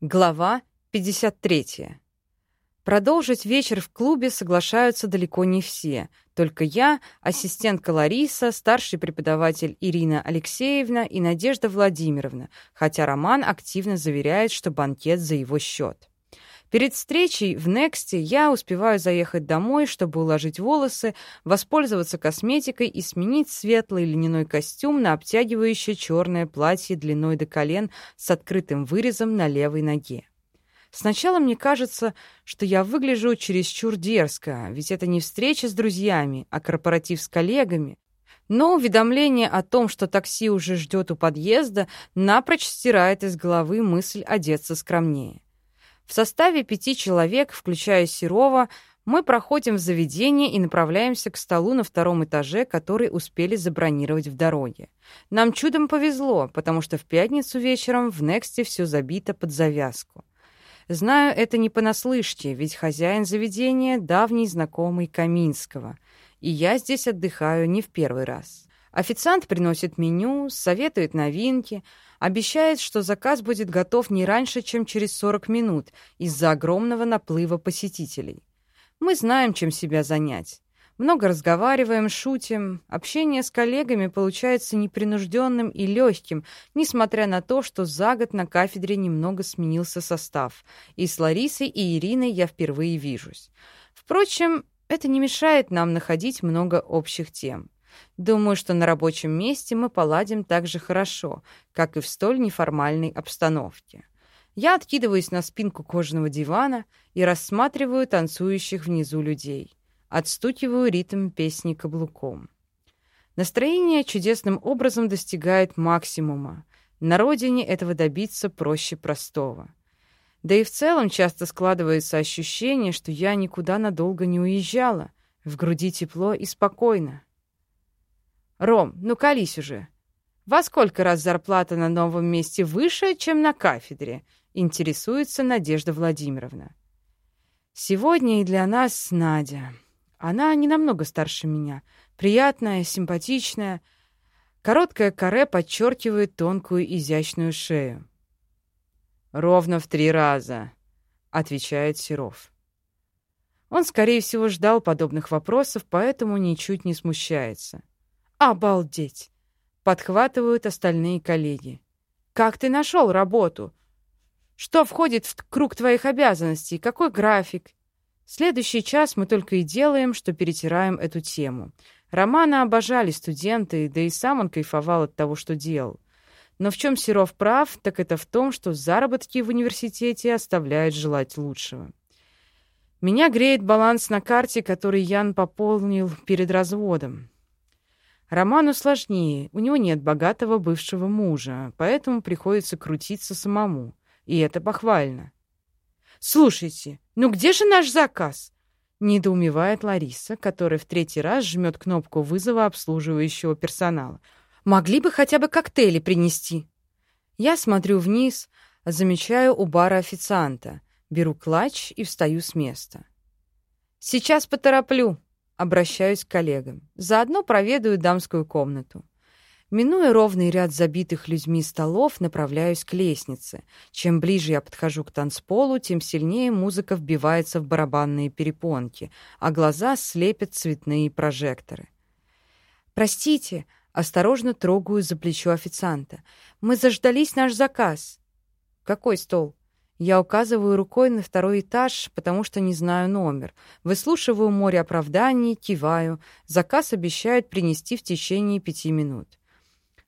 Глава 53. Продолжить вечер в клубе соглашаются далеко не все. Только я, ассистентка Лариса, старший преподаватель Ирина Алексеевна и Надежда Владимировна, хотя Роман активно заверяет, что банкет за его счет. Перед встречей в Нексте я успеваю заехать домой, чтобы уложить волосы, воспользоваться косметикой и сменить светлый льняной костюм на обтягивающее черное платье длиной до колен с открытым вырезом на левой ноге. Сначала мне кажется, что я выгляжу чересчур дерзко, ведь это не встреча с друзьями, а корпоратив с коллегами. Но уведомление о том, что такси уже ждет у подъезда, напрочь стирает из головы мысль одеться скромнее. В составе пяти человек, включая Серова, мы проходим в заведение и направляемся к столу на втором этаже, который успели забронировать в дороге. Нам чудом повезло, потому что в пятницу вечером в Нексте все забито под завязку. Знаю это не понаслышке, ведь хозяин заведения — давний знакомый Каминского, и я здесь отдыхаю не в первый раз. Официант приносит меню, советует новинки, обещает, что заказ будет готов не раньше, чем через 40 минут из-за огромного наплыва посетителей. Мы знаем, чем себя занять. Много разговариваем, шутим. Общение с коллегами получается непринужденным и легким, несмотря на то, что за год на кафедре немного сменился состав. И с Ларисой и Ириной я впервые вижусь. Впрочем, это не мешает нам находить много общих тем. Думаю, что на рабочем месте мы поладим так же хорошо, как и в столь неформальной обстановке. Я откидываюсь на спинку кожаного дивана и рассматриваю танцующих внизу людей. Отстукиваю ритм песни каблуком. Настроение чудесным образом достигает максимума. На родине этого добиться проще простого. Да и в целом часто складывается ощущение, что я никуда надолго не уезжала. В груди тепло и спокойно. «Ром, ну колись уже. Во сколько раз зарплата на новом месте выше, чем на кафедре?» — интересуется Надежда Владимировна. «Сегодня и для нас Надя. Она не намного старше меня. Приятная, симпатичная. Короткое каре подчеркивает тонкую изящную шею. «Ровно в три раза», — отвечает Серов. Он, скорее всего, ждал подобных вопросов, поэтому ничуть не смущается. «Обалдеть!» — подхватывают остальные коллеги. «Как ты нашел работу? Что входит в круг твоих обязанностей? Какой график?» Следующий час мы только и делаем, что перетираем эту тему. Романа обожали студенты, да и сам он кайфовал от того, что делал. Но в чем Серов прав, так это в том, что заработки в университете оставляют желать лучшего. Меня греет баланс на карте, который Ян пополнил перед разводом. Роману сложнее, у него нет богатого бывшего мужа, поэтому приходится крутиться самому. И это похвально. «Слушайте, ну где же наш заказ?» Недоумевает Лариса, которая в третий раз жмет кнопку вызова обслуживающего персонала. «Могли бы хотя бы коктейли принести?» Я смотрю вниз, замечаю у бара официанта, беру клатч и встаю с места. «Сейчас потороплю», Обращаюсь к коллегам. Заодно проведаю дамскую комнату. Минуя ровный ряд забитых людьми столов, направляюсь к лестнице. Чем ближе я подхожу к танцполу, тем сильнее музыка вбивается в барабанные перепонки, а глаза слепят цветные прожекторы. «Простите», — осторожно трогаю за плечо официанта. «Мы заждались наш заказ». «Какой стол?» Я указываю рукой на второй этаж, потому что не знаю номер. Выслушиваю море оправданий, киваю. Заказ обещают принести в течение пяти минут.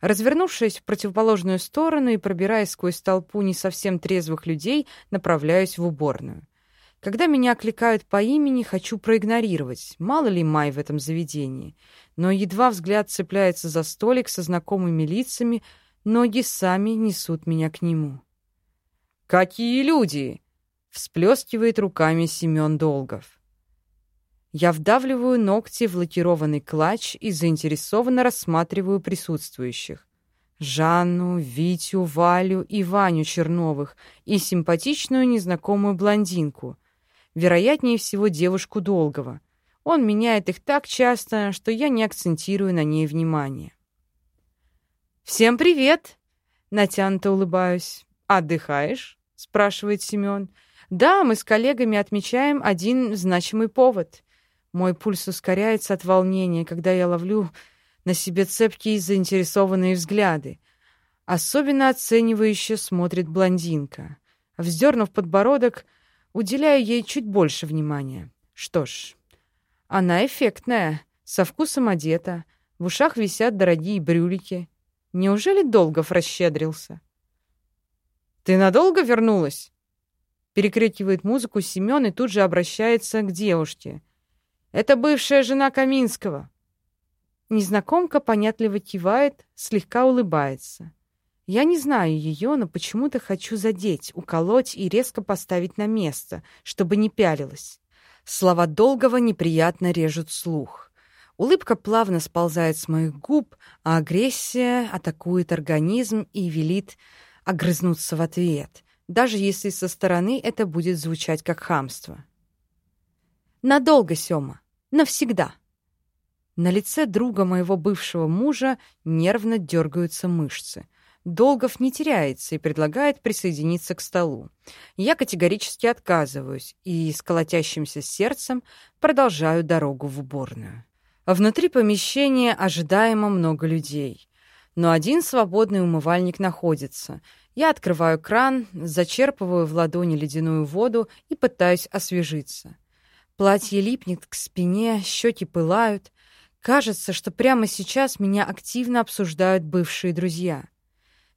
Развернувшись в противоположную сторону и пробираясь сквозь толпу не совсем трезвых людей, направляюсь в уборную. Когда меня окликают по имени, хочу проигнорировать. Мало ли май в этом заведении. Но едва взгляд цепляется за столик со знакомыми лицами, ноги сами несут меня к нему. «Какие люди!» — всплескивает руками Семен Долгов. Я вдавливаю ногти в лакированный клатч и заинтересованно рассматриваю присутствующих. Жанну, Витю, Валю и Ваню Черновых и симпатичную незнакомую блондинку. Вероятнее всего, девушку Долгова. Он меняет их так часто, что я не акцентирую на ней внимание. «Всем привет!» — натянуто улыбаюсь. «Отдыхаешь?» — спрашивает Семен. «Да, мы с коллегами отмечаем один значимый повод». Мой пульс ускоряется от волнения, когда я ловлю на себе цепкие заинтересованные взгляды. Особенно оценивающе смотрит блондинка. Вздернув подбородок, уделяю ей чуть больше внимания. Что ж, она эффектная, со вкусом одета, в ушах висят дорогие брюлики. Неужели Долгов расщедрился? «Ты надолго вернулась?» Перекрикивает музыку Семен и тут же обращается к девушке. «Это бывшая жена Каминского». Незнакомка понятливо кивает, слегка улыбается. Я не знаю ее, но почему-то хочу задеть, уколоть и резко поставить на место, чтобы не пялилась. Слова долгого неприятно режут слух. Улыбка плавно сползает с моих губ, а агрессия атакует организм и велит огрызнуться в ответ, даже если со стороны это будет звучать как хамство. Надолго, Сёма, навсегда. На лице друга моего бывшего мужа нервно дергаются мышцы. Долгов не теряется и предлагает присоединиться к столу. Я категорически отказываюсь и с колотящимся сердцем продолжаю дорогу в уборную. Внутри помещения ожидаемо много людей. Но один свободный умывальник находится. Я открываю кран, зачерпываю в ладони ледяную воду и пытаюсь освежиться. Платье липнет к спине, щеки пылают. Кажется, что прямо сейчас меня активно обсуждают бывшие друзья —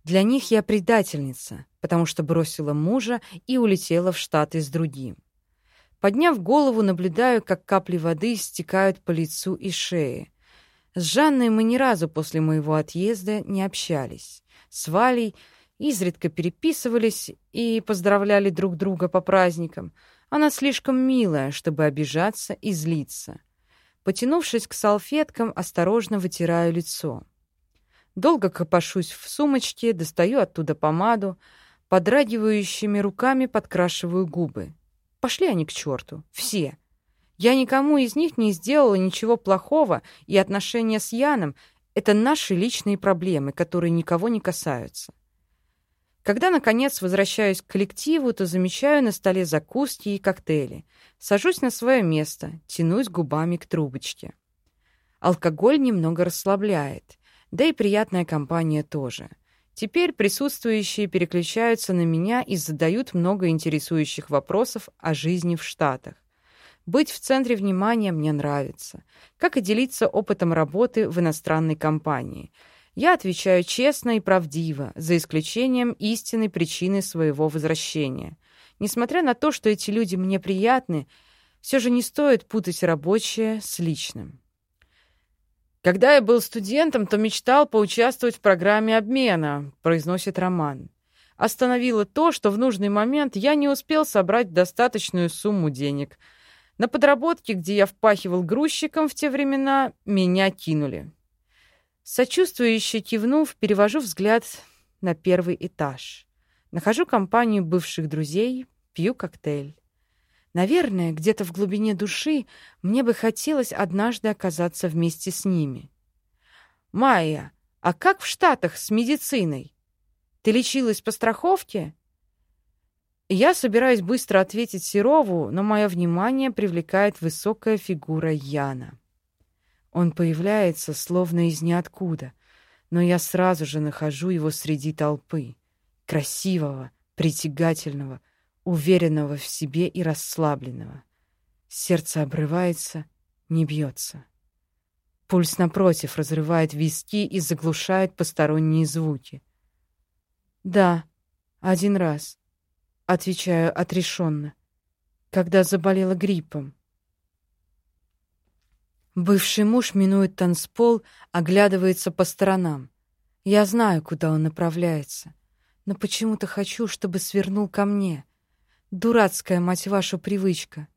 для них я предательница, потому что бросила мужа и улетела в Штаты с другим. Подняв голову, наблюдаю, как капли воды стекают по лицу и шее. С Жанной мы ни разу после моего отъезда не общались. С Валей изредка переписывались и поздравляли друг друга по праздникам. Она слишком милая, чтобы обижаться и злиться. Потянувшись к салфеткам, осторожно вытираю лицо. Долго копошусь в сумочке, достаю оттуда помаду, подрагивающими руками подкрашиваю губы. Пошли они к черту, все. Я никому из них не сделала ничего плохого, и отношения с Яном — это наши личные проблемы, которые никого не касаются. Когда, наконец, возвращаюсь к коллективу, то замечаю на столе закуски и коктейли. Сажусь на свое место, тянусь губами к трубочке. Алкоголь немного расслабляет. Да и приятная компания тоже. Теперь присутствующие переключаются на меня и задают много интересующих вопросов о жизни в Штатах. Быть в центре внимания мне нравится, как и делиться опытом работы в иностранной компании. Я отвечаю честно и правдиво, за исключением истинной причины своего возвращения. Несмотря на то, что эти люди мне приятны, все же не стоит путать рабочее с личным. «Когда я был студентом, то мечтал поучаствовать в программе обмена», — произносит Роман. «Остановило то, что в нужный момент я не успел собрать достаточную сумму денег. На подработке, где я впахивал грузчиком в те времена, меня кинули». Сочувствующе кивнув, перевожу взгляд на первый этаж. Нахожу компанию бывших друзей, пью коктейль. Наверное, где-то в глубине души мне бы хотелось однажды оказаться вместе с ними. «Майя, а как в Штатах с медициной? Ты лечилась по страховке?» Я собираюсь быстро ответить Серову, но мое внимание привлекает высокая фигура Яна. Он появляется словно из ниоткуда, но я сразу же нахожу его среди толпы. Красивого, притягательного, уверенного в себе и расслабленного. Сердце обрывается, не бьется. Пульс, напротив, разрывает виски и заглушает посторонние звуки. «Да, один раз», — отвечаю отрешенно, когда заболела гриппом. Бывший муж минует танцпол, оглядывается по сторонам. Я знаю, куда он направляется, но почему-то хочу, чтобы свернул ко мне — Дурацкая, мать вашу, привычка.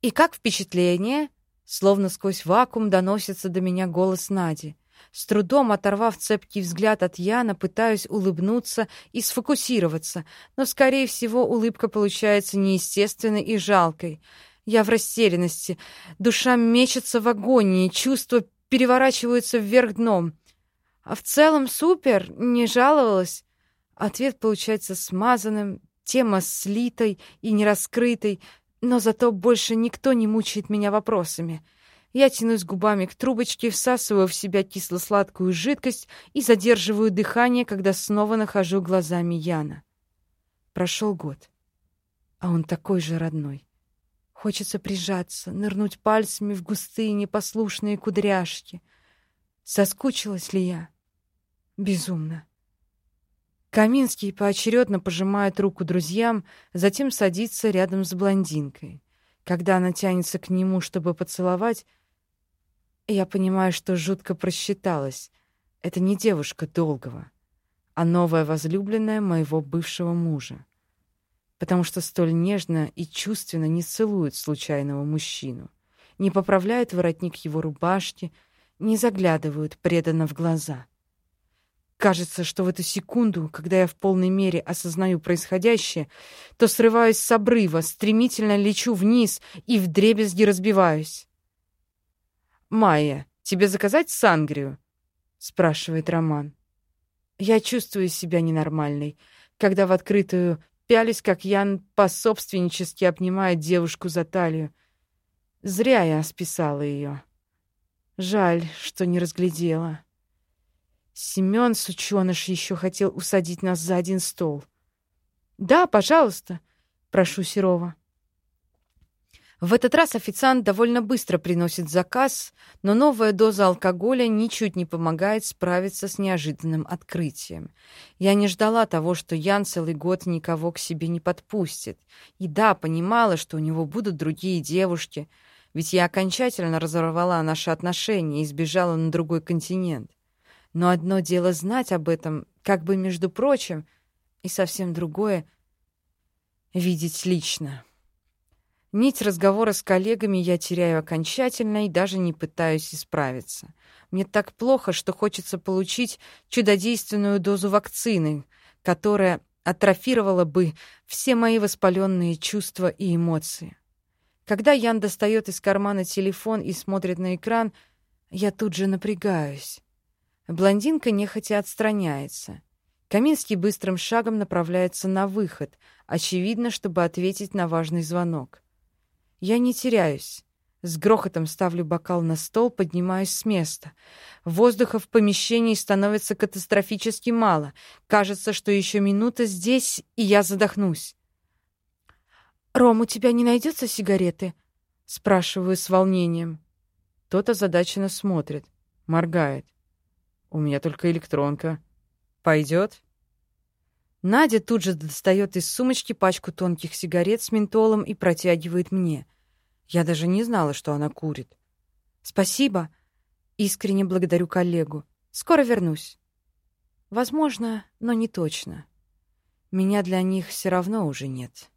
«И как впечатление?» Словно сквозь вакуум доносится до меня голос Нади. С трудом оторвав цепкий взгляд от Яна, пытаюсь улыбнуться и сфокусироваться, но, скорее всего, улыбка получается неестественной и жалкой. Я в растерянности. Душа мечется в агонии, чувства переворачиваются вверх дном. А в целом супер, не жаловалась. Ответ получается смазанным, тема слитой и нераскрытой, но зато больше никто не мучает меня вопросами. Я тянусь губами к трубочке, всасываю в себя кисло-сладкую жидкость и задерживаю дыхание, когда снова нахожу глазами Яна. Прошел год, а он такой же родной. Хочется прижаться, нырнуть пальцами в густые непослушные кудряшки. Соскучилась ли я? Безумно. Каминский поочередно пожимает руку друзьям, затем садится рядом с блондинкой. Когда она тянется к нему, чтобы поцеловать, я понимаю, что жутко просчиталась. Это не девушка Долгого, а новая возлюбленная моего бывшего мужа. Потому что столь нежно и чувственно не целует случайного мужчину, не поправляют воротник его рубашки, не заглядывают преданно в глаза — Кажется, что в эту секунду, когда я в полной мере осознаю происходящее, то срываюсь с обрыва, стремительно лечу вниз и вдребезги разбиваюсь. «Майя, тебе заказать сангрию?» — спрашивает Роман. Я чувствую себя ненормальной, когда в открытую пялись, как Ян пособственнически обнимает девушку за талию. Зря я списала ее. Жаль, что не разглядела. Семён, сучёныш, еще хотел усадить нас за один стол. «Да, пожалуйста», — прошу Серова. В этот раз официант довольно быстро приносит заказ, но новая доза алкоголя ничуть не помогает справиться с неожиданным открытием. Я не ждала того, что Ян целый год никого к себе не подпустит. И да, понимала, что у него будут другие девушки, ведь я окончательно разорвала наши отношения и сбежала на другой континент. Но одно дело знать об этом, как бы между прочим, и совсем другое — видеть лично. Нить разговора с коллегами я теряю окончательно и даже не пытаюсь исправиться. Мне так плохо, что хочется получить чудодейственную дозу вакцины, которая атрофировала бы все мои воспаленные чувства и эмоции. Когда Ян достает из кармана телефон и смотрит на экран, я тут же напрягаюсь. Блондинка нехотя отстраняется. Каминский быстрым шагом направляется на выход, очевидно, чтобы ответить на важный звонок. Я не теряюсь. С грохотом ставлю бокал на стол, поднимаюсь с места. Воздуха в помещении становится катастрофически мало. Кажется, что еще минута здесь, и я задохнусь. «Ром, у тебя не найдется сигареты?» — спрашиваю с волнением. Тот озадаченно смотрит, моргает. У меня только электронка. Пойдет? Надя тут же достает из сумочки пачку тонких сигарет с ментолом и протягивает мне. Я даже не знала, что она курит. Спасибо. Искренне благодарю коллегу. Скоро вернусь. Возможно, но не точно. Меня для них все равно уже нет.